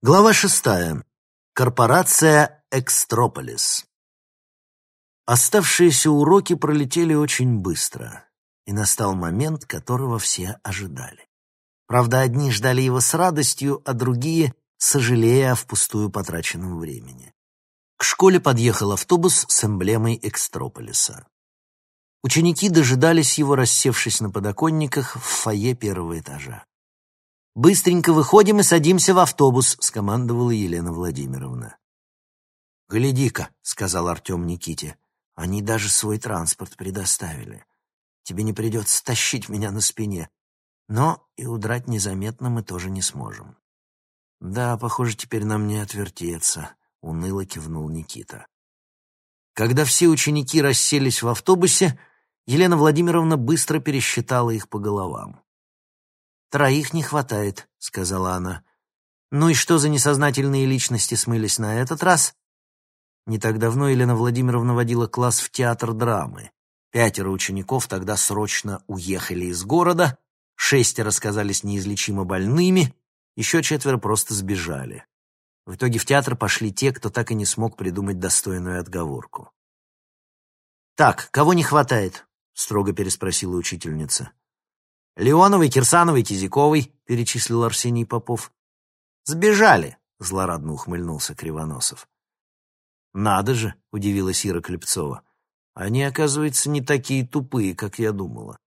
Глава шестая. Корпорация «Экстрополис». Оставшиеся уроки пролетели очень быстро, и настал момент, которого все ожидали. Правда, одни ждали его с радостью, а другие — сожалея о впустую потраченном времени. К школе подъехал автобус с эмблемой Экстрополиса. Ученики дожидались его, рассевшись на подоконниках в фойе первого этажа. «Быстренько выходим и садимся в автобус», — скомандовала Елена Владимировна. «Гляди-ка», — сказал Артем Никите, — «они даже свой транспорт предоставили. Тебе не придется тащить меня на спине, но и удрать незаметно мы тоже не сможем». «Да, похоже, теперь нам не отвертеться», — уныло кивнул Никита. Когда все ученики расселись в автобусе, Елена Владимировна быстро пересчитала их по головам. «Троих не хватает», — сказала она. «Ну и что за несознательные личности смылись на этот раз?» Не так давно Елена Владимировна водила класс в театр драмы. Пятеро учеников тогда срочно уехали из города, шестеро сказались неизлечимо больными, еще четверо просто сбежали. В итоге в театр пошли те, кто так и не смог придумать достойную отговорку. «Так, кого не хватает?» — строго переспросила учительница. Леоновой, Кирсановой, Кизяковой, — перечислил Арсений Попов. «Сбежали», — злорадно ухмыльнулся Кривоносов. «Надо же», — удивилась Ира Клепцова. «Они, оказывается, не такие тупые, как я думала».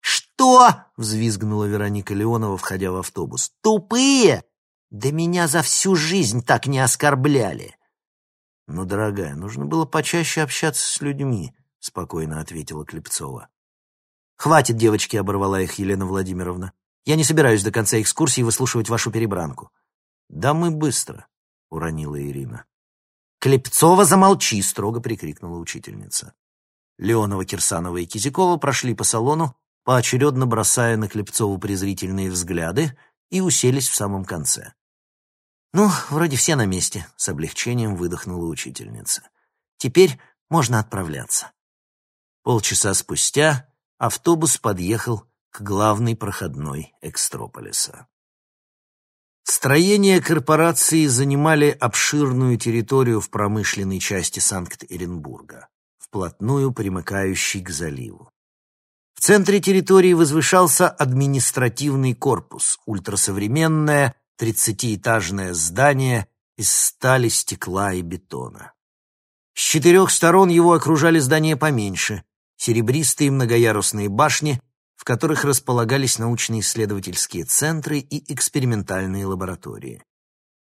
«Что?» — взвизгнула Вероника Леонова, входя в автобус. «Тупые? Да меня за всю жизнь так не оскорбляли!» «Ну, дорогая, нужно было почаще общаться с людьми», — спокойно ответила Клепцова. «Хватит, девочки», — оборвала их Елена Владимировна. «Я не собираюсь до конца экскурсии выслушивать вашу перебранку». «Да мы быстро», — уронила Ирина. «Клепцова, замолчи!» — строго прикрикнула учительница. Леонова, Кирсанова и Кизякова прошли по салону, поочередно бросая на Клепцову презрительные взгляды, и уселись в самом конце. «Ну, вроде все на месте», — с облегчением выдохнула учительница. «Теперь можно отправляться». Полчаса спустя автобус подъехал к главной проходной Экстрополиса. Строения корпорации занимали обширную территорию в промышленной части Санкт-Петербурга, вплотную примыкающей к заливу. В центре территории возвышался административный корпус, ультрасовременное тридцатиэтажное здание из стали, стекла и бетона. С четырех сторон его окружали здания поменьше, серебристые многоярусные башни, в которых располагались научно-исследовательские центры и экспериментальные лаборатории.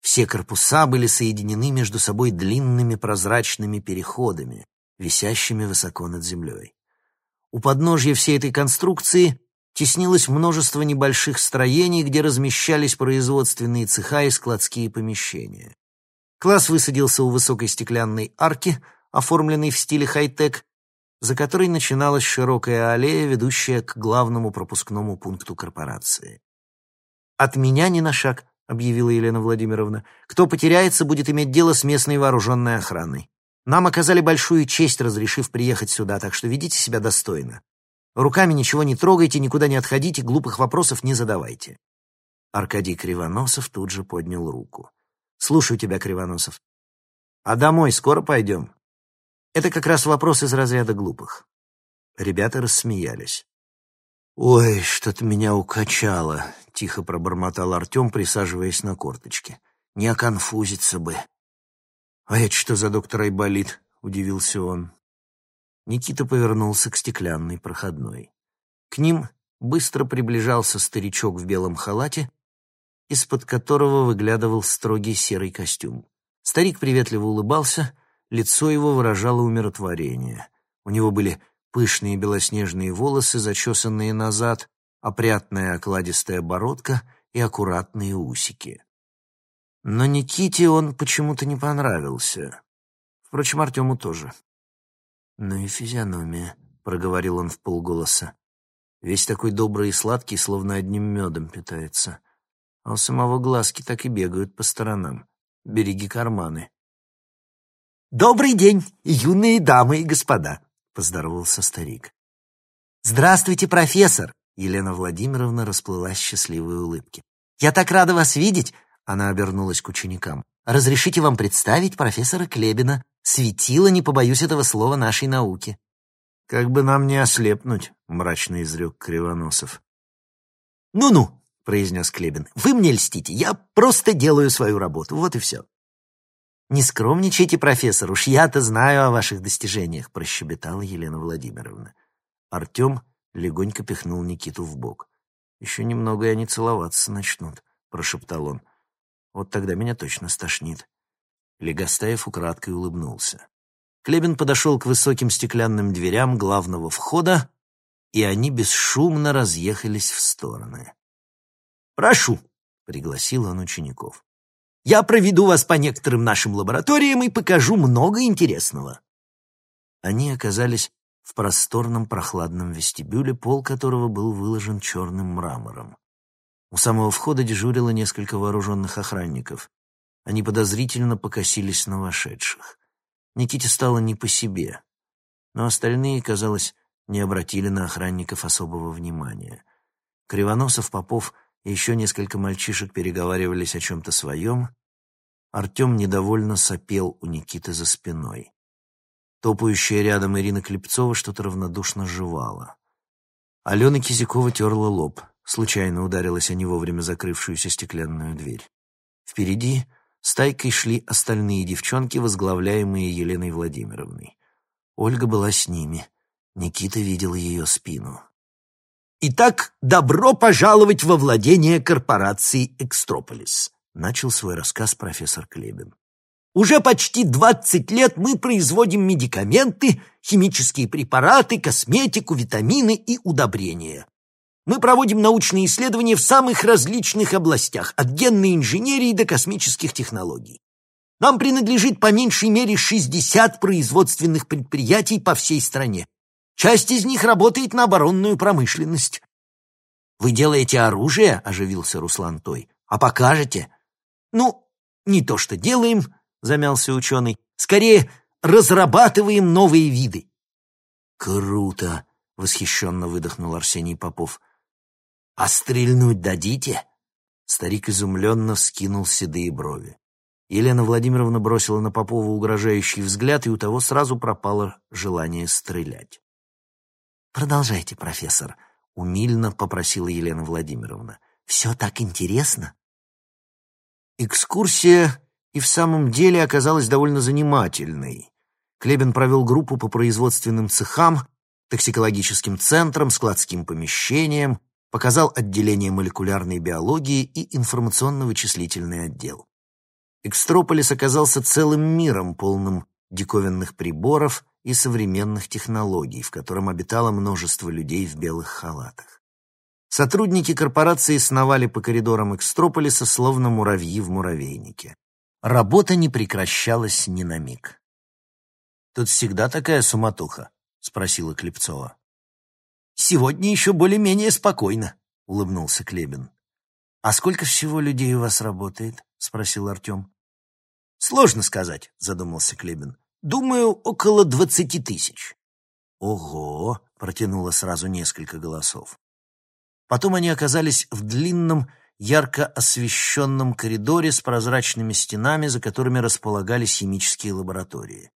Все корпуса были соединены между собой длинными прозрачными переходами, висящими высоко над землей. У подножья всей этой конструкции теснилось множество небольших строений, где размещались производственные цеха и складские помещения. Класс высадился у высокой стеклянной арки, оформленной в стиле хай-тек, за которой начиналась широкая аллея, ведущая к главному пропускному пункту корпорации. «От меня ни на шаг», — объявила Елена Владимировна. «Кто потеряется, будет иметь дело с местной вооруженной охраной. Нам оказали большую честь, разрешив приехать сюда, так что ведите себя достойно. Руками ничего не трогайте, никуда не отходите, глупых вопросов не задавайте». Аркадий Кривоносов тут же поднял руку. «Слушаю тебя, Кривоносов. А домой скоро пойдем?» Это как раз вопрос из разряда глупых. Ребята рассмеялись. «Ой, что-то меня укачало», — тихо пробормотал Артем, присаживаясь на корточке. «Не оконфузиться бы». «А это что за доктор Айболит?» — удивился он. Никита повернулся к стеклянной проходной. К ним быстро приближался старичок в белом халате, из-под которого выглядывал строгий серый костюм. Старик приветливо улыбался — Лицо его выражало умиротворение. У него были пышные белоснежные волосы, зачесанные назад, опрятная окладистая бородка и аккуратные усики. Но Никите он почему-то не понравился. Впрочем, Артему тоже. «Ну и физиономия», — проговорил он в полголоса. Весь такой добрый и сладкий, словно одним медом питается. А у самого глазки так и бегают по сторонам. Береги карманы. «Добрый день, юные дамы и господа», — поздоровался старик. «Здравствуйте, профессор!» — Елена Владимировна расплылась счастливой улыбки. «Я так рада вас видеть! Она обернулась к ученикам. «Разрешите вам представить профессора Клебина, светило, не побоюсь этого слова, нашей науки». «Как бы нам не ослепнуть», — мрачно изрек Кривоносов. «Ну-ну», — произнес Клебин, — «вы мне льстите, я просто делаю свою работу, вот и все». «Не скромничайте, профессор, уж я-то знаю о ваших достижениях», — прощебетала Елена Владимировна. Артем легонько пихнул Никиту в бок. «Еще немного, и они целоваться начнут», — прошептал он. «Вот тогда меня точно стошнит». Легостаев украдкой улыбнулся. Клебин подошел к высоким стеклянным дверям главного входа, и они бесшумно разъехались в стороны. «Прошу», — пригласил он учеников. «Я проведу вас по некоторым нашим лабораториям и покажу много интересного». Они оказались в просторном прохладном вестибюле, пол которого был выложен черным мрамором. У самого входа дежурило несколько вооруженных охранников. Они подозрительно покосились на вошедших. Никите стало не по себе, но остальные, казалось, не обратили на охранников особого внимания. Кривоносов, Попов еще несколько мальчишек переговаривались о чем-то своем. Артем недовольно сопел у Никиты за спиной. Топающая рядом Ирина Клепцова что-то равнодушно жевала. Алена Кизякова терла лоб, случайно ударилась о не вовремя закрывшуюся стеклянную дверь. Впереди стайкой шли остальные девчонки, возглавляемые Еленой Владимировной. Ольга была с ними. Никита видел ее спину. «Итак, добро пожаловать во владение корпорации «Экстрополис», — начал свой рассказ профессор Клебин. Уже почти 20 лет мы производим медикаменты, химические препараты, косметику, витамины и удобрения. Мы проводим научные исследования в самых различных областях, от генной инженерии до космических технологий. Нам принадлежит по меньшей мере 60 производственных предприятий по всей стране. Часть из них работает на оборонную промышленность. «Вы делаете оружие?» — оживился Руслан Той. «А покажете?» «Ну, не то что делаем, замялся ученый. «Скорее, разрабатываем новые виды». «Круто!» — восхищенно выдохнул Арсений Попов. «А стрельнуть дадите?» Старик изумленно вскинул седые брови. Елена Владимировна бросила на Попова угрожающий взгляд, и у того сразу пропало желание стрелять. «Продолжайте, профессор», — умильно попросила Елена Владимировна. «Все так интересно». Экскурсия и в самом деле оказалась довольно занимательной. Клебин провел группу по производственным цехам, токсикологическим центрам, складским помещениям, показал отделение молекулярной биологии и информационно-вычислительный отдел. Экстрополис оказался целым миром, полным диковинных приборов и современных технологий, в котором обитало множество людей в белых халатах. Сотрудники корпорации сновали по коридорам Экстрополиса, словно муравьи в муравейнике. Работа не прекращалась ни на миг. «Тут всегда такая суматоха?» — спросила Клепцова. «Сегодня еще более-менее спокойно», — улыбнулся Клебин. «А сколько всего людей у вас работает?» — спросил Артем. «Сложно сказать», — задумался Клебин. «Думаю, около двадцати тысяч». «Ого!» — протянуло сразу несколько голосов. Потом они оказались в длинном ярко освещенном коридоре с прозрачными стенами, за которыми располагались химические лаборатории.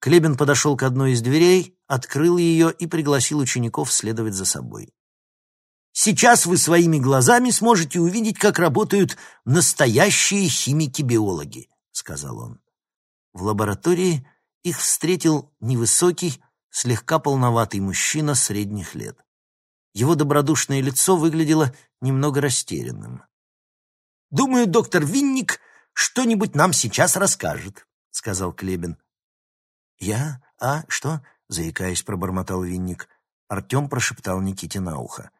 Клебин подошел к одной из дверей, открыл ее и пригласил учеников следовать за собой. «Сейчас вы своими глазами сможете увидеть, как работают настоящие химики-биологи», — сказал он. В лаборатории их встретил невысокий, слегка полноватый мужчина средних лет. Его добродушное лицо выглядело немного растерянным. «Думаю, доктор Винник что-нибудь нам сейчас расскажет», — сказал Клебин. «Я? А? Что?» — заикаясь, пробормотал Винник. Артем прошептал Никите на ухо.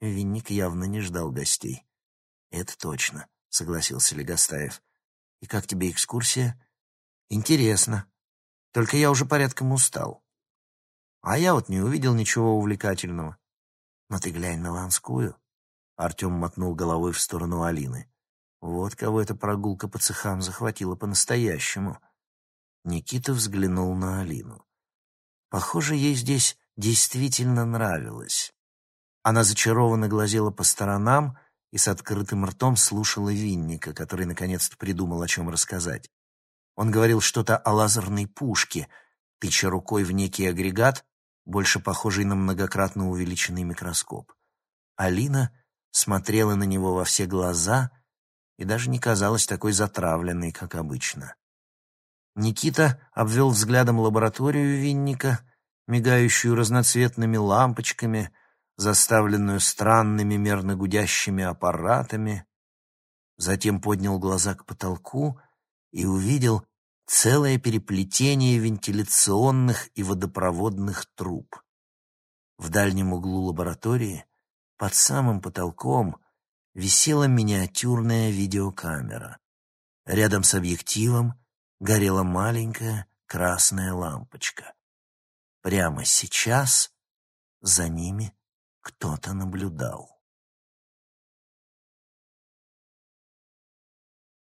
Винник явно не ждал гостей. «Это точно», — согласился Легостаев. «И как тебе экскурсия?» «Интересно. Только я уже порядком устал. А я вот не увидел ничего увлекательного. Но ты глянь на Ланскую. Артем мотнул головой в сторону Алины. Вот кого эта прогулка по цехам захватила по-настоящему. Никита взглянул на Алину. Похоже, ей здесь действительно нравилось. Она зачарованно глазела по сторонам, и с открытым ртом слушала Винника, который наконец-то придумал, о чем рассказать. Он говорил что-то о лазерной пушке, тыча рукой в некий агрегат, больше похожий на многократно увеличенный микроскоп. Алина смотрела на него во все глаза и даже не казалась такой затравленной, как обычно. Никита обвел взглядом лабораторию Винника, мигающую разноцветными лампочками, заставленную странными мерно гудящими аппаратами, затем поднял глаза к потолку и увидел целое переплетение вентиляционных и водопроводных труб. В дальнем углу лаборатории, под самым потолком, висела миниатюрная видеокамера. Рядом с объективом горела маленькая красная лампочка. Прямо сейчас за ними кто-то наблюдал.